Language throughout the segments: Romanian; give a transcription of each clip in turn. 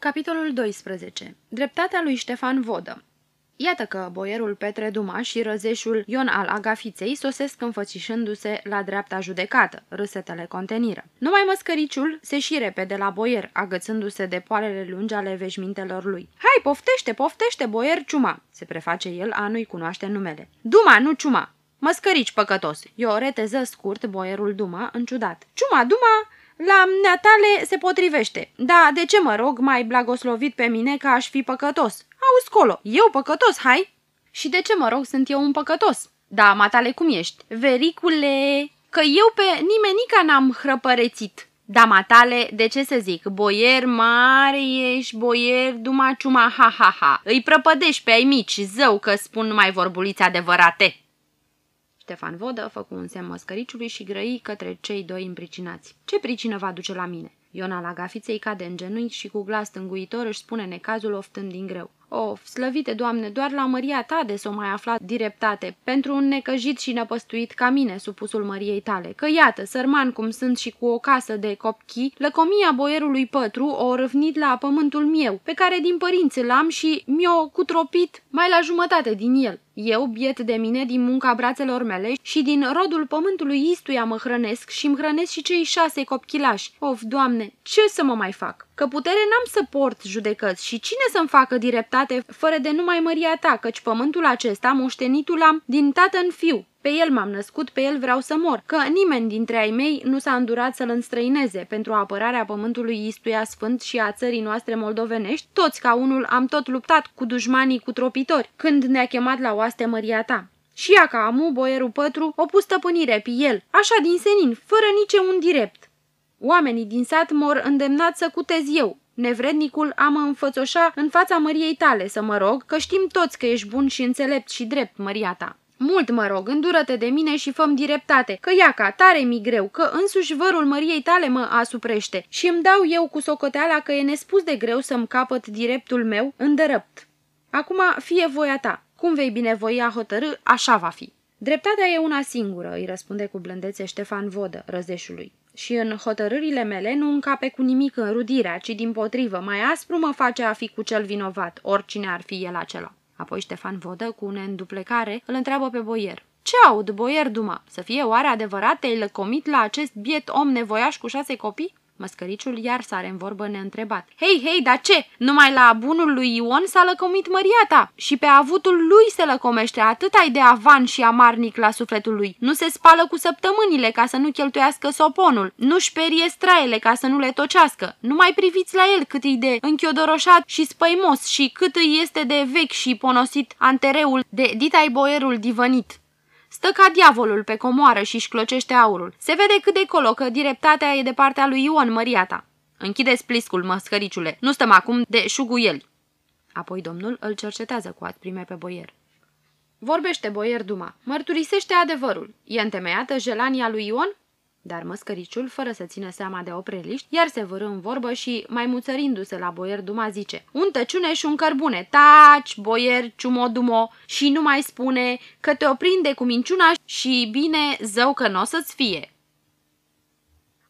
Capitolul 12. Dreptatea lui Ștefan Vodă Iată că boierul Petre Dumaș și răzeșul Ion al Agafiței sosesc înfățișându-se la dreapta judecată, râsetele conteniră. Numai măscăriciul se și repede la boier, agățându-se de poalele lungi ale veșmintelor lui. Hai, poftește, poftește, boier Ciuma!" se preface el a nu-i cunoaște numele. Duma, nu Ciuma! Măscărici păcătos! Eu reteză scurt boierul Duma, înciudat. Ciuma, Duma, la neatale se potrivește. Da, de ce mă rog, mai blagoslovit pe mine că aș fi păcătos? Auzi colo, eu păcătos, hai? Și de ce mă rog, sunt eu un păcătos? Da, matale, cum ești? Vericule, că eu pe nimenica n-am hrăpărețit. Da, matale, de ce să zic, boier mare ești, boier dumaciuma, ha, ha, ha. Îi prăpădești pe ai mici, zău că spun numai vorbuliți adevărate. Ștefan Vodă făcu un semn măscăriciului și grăi către cei doi împricinați. Ce pricină va duce la mine? Iona la gafiței cade în genunchi și cu glas tânguitor își spune necazul oftând din greu. Of, slăvite Doamne, doar la măria ta de s-o mai aflat direptate, pentru un necăjit și năpăstuit ca mine, supusul măriei tale, că iată, sărman cum sunt și cu o casă de copchi, lăcomia boierului pătru o râvnit la pământul meu, pe care din părinți l-am și mi-o cutropit mai la jumătate din el. Eu, biet de mine, din munca brațelor mele și din rodul pământului istuia mă hrănesc și îmi hrănesc și cei șase copchilași. Of, Doamne, ce să mă mai fac? Că putere n-am să port judecăți și cine să-mi facă direptate fără de numai măria ta, căci pământul acesta moștenitul am din tată în fiu. Pe el m-am născut, pe el vreau să mor, că nimeni dintre ai mei nu s-a îndurat să-l înstrăineze pentru apărarea pământului Istuia Sfânt și a țării noastre moldovenești, toți ca unul am tot luptat cu dușmanii cu tropitori, când ne-a chemat la oaste măria ta. Și ea ca amu, boierul pătru, o pus stăpânire pe el, așa din senin, fără nici un direct. Oamenii din sat mor îndemnat să cutez eu. Nevrednicul am înfățoșa în fața măriei tale să mă rog, că știm toți că ești bun și înțelept și drept, măria ta. Mult mă rog, îndură-te de mine și făm direptate, că iaca, tare mi greu, că însuși vărul măriei tale mă asuprește și îmi dau eu cu socoteala că e nespus de greu să-mi capăt direptul meu îndărăpt. Acum fie voia ta, cum vei binevoia hotărâ, așa va fi. Dreptatea e una singură, îi răspunde cu blândețe Ștefan Vodă, răzeșului și în hotărârile mele nu încape cu nimic în rudirea, ci din potrivă, mai aspru mă face a fi cu cel vinovat, oricine ar fi el acela. Apoi Ștefan Vodă, cu neînduplecare, îl întreabă pe boier. Ce aud, boier Duma? Să fie oare adevărat te-ai lăcomit la acest biet om nevoiaș cu șase copii? Măscăriciul iar sare în vorbă neîntrebat. Hei, hei, dar ce? Numai la bunul lui Ion s-a lăcomit măria ta și pe avutul lui se lăcomește atât ai de avan și amarnic la sufletul lui. Nu se spală cu săptămânile ca să nu cheltuiască soponul, nu-și perie straile ca să nu le tocească. Nu mai priviți la el cât îi de închiodoroșat și spăimos și cât îi este de vechi și ponosit antereul de ditai boierul divănit. Stă ca diavolul pe comoară și își clocește aurul. Se vede cât de colo că direptatea e de partea lui Ion, măria ta. Închideți pliscul, măscăriciule, nu stăm acum de șuguieli. Apoi domnul îl cercetează cu prime pe boier. Vorbește, boier Duma, mărturisește adevărul. E întemeiată jelania lui Ion? Dar măscăriciul, fără să țină seama de opreliști, iar se vârâ în vorbă și, mai muțărindu-se la boier Duma, zice Un tăciune și un cărbune, taci, boier ciumodumo, și nu mai spune că te oprinde cu minciuna și bine zău că nu o să-ți fie.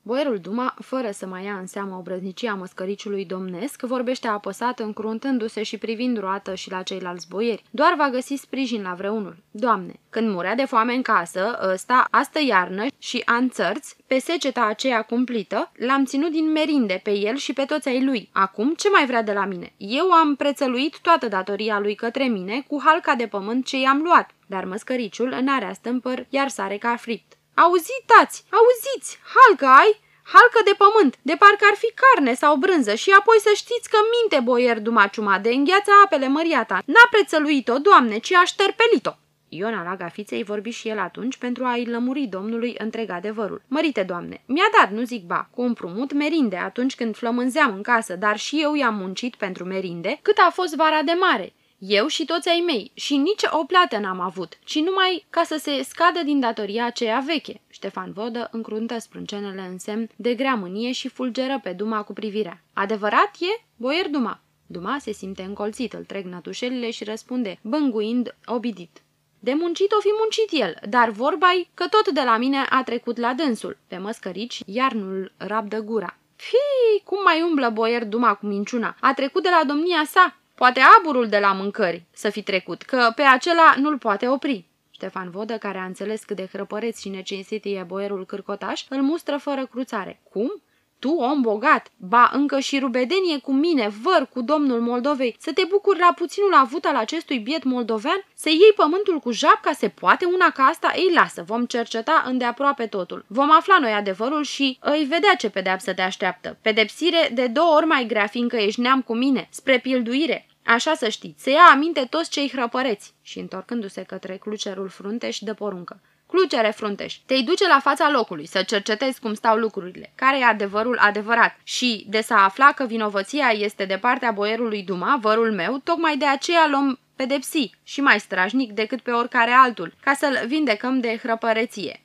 Boierul Duma, fără să mai ia în seamă obrăznicia măscăriciului domnesc, vorbește apăsat, încruntându-se și privind roată și la ceilalți boieri. Doar va găsi sprijin la vreunul. Doamne, când murea de foame în casă, ăsta, astă iarnă și an țărți, pe seceta aceea cumplită, l-am ținut din merinde pe el și pe toți ai lui. Acum, ce mai vrea de la mine? Eu am prețăluit toată datoria lui către mine cu halca de pământ ce i-am luat, dar măscăriciul, în area stâmpăr, iar sare ca fript. Auzitați, auziți, halcă ai? Halcă de pământ, de parcă ar fi carne sau brânză și apoi să știți că minte boier dumaciuma de îngheața apele măriata. N-a prețăluit-o, doamne, ci a șterpelit-o. Iona la gafiței vorbi și el atunci pentru a-i lămuri domnului întreg adevărul. Mărite, doamne, mi-a dat, nu zic ba, cu împrumut merinde atunci când flămânzeam în casă, dar și eu i-am muncit pentru merinde, cât a fost vara de mare. Eu și toți ai mei și nici o plată n-am avut, ci numai ca să se scadă din datoria aceea veche. Ștefan Vodă încruntă sprâncenele în semn de grea mânie și fulgeră pe Duma cu privirea. Adevărat e? Boier Duma. Duma se simte încolțit, îl trec nătușelile și răspunde, bânguind obidit. De muncit o fi muncit el, dar vorba că tot de la mine a trecut la dânsul. Pe măscărici iar nu-l rabdă gura. Fii, cum mai umblă boier Duma cu minciuna? A trecut de la domnia sa? Poate aburul de la mâncări să fi trecut, că pe acela nu-l poate opri. Ștefan Vodă, care a înțeles cât de hrăpăreț și necinsit e boierul cârcotaș, îl mustră fără cruțare. Cum? Tu, om bogat, ba încă și rubedenie cu mine, văr cu domnul Moldovei, să te bucuri la puținul avut al acestui biet moldovean? Să iei pământul cu japca, se poate una ca asta? Ei, lasă, vom cerceta îndeaproape totul. Vom afla noi adevărul și îi vedea ce pedeapsă te așteaptă. Pedepsire de două ori mai grea, fiindcă ești neam cu mine, spre pilduire. Așa să știți, să ia aminte toți cei hrăpăreți. Și întorcându-se către clucerul frunteș, dă poruncă. Clucere frunteș, te-i duce la fața locului să cercetezi cum stau lucrurile, care e adevărul adevărat? Și de să afla că vinovăția este de partea boierului Duma, vărul meu, tocmai de aceea luăm pedepsi și mai strajnic decât pe oricare altul, ca să-l vindecăm de hrăpăreție.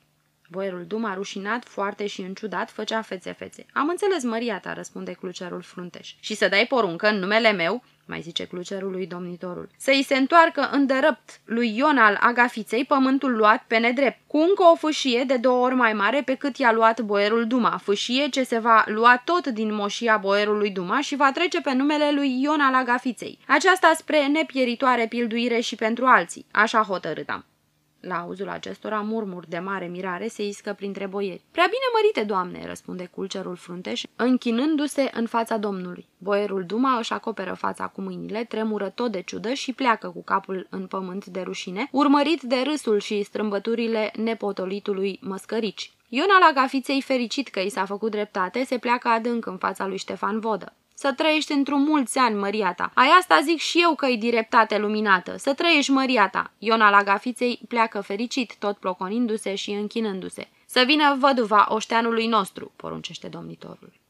Boierul Duma, rușinat, foarte și înciudat, făcea fețe-fețe. Am înțeles, Maria ta, răspunde clucerul frunteș. Și să dai poruncă în numele meu, mai zice clucerului domnitorul, să-i se întoarcă îndărăpt lui Ion al Agafiței pământul luat pe nedrept, cu încă o fâșie de două ori mai mare pe cât i-a luat boierul Duma, fâșie ce se va lua tot din moșia boierului Duma și va trece pe numele lui Ion al Agafiței. Aceasta spre nepieritoare pilduire și pentru alții, așa hotărât am. La auzul acestora, murmuri de mare mirare se iscă printre boieri. Prea bine mărite, doamne, răspunde culcerul frunteș, închinându-se în fața domnului. Boierul Duma își acoperă fața cu mâinile, tremură tot de ciudă și pleacă cu capul în pământ de rușine, urmărit de râsul și strâmbăturile nepotolitului măscărici. Iona la gafiței fericit că i s-a făcut dreptate, se pleacă adânc în fața lui Ștefan Vodă. Să trăiești într-un mulți ani, Măria ta. Ai asta zic și eu că-i dreptate luminată. Să trăiești, Măria ta. Iona la gafiței pleacă fericit, tot ploconindu-se și închinându-se. Să vină văduva oșteanului nostru, poruncește domnitorul.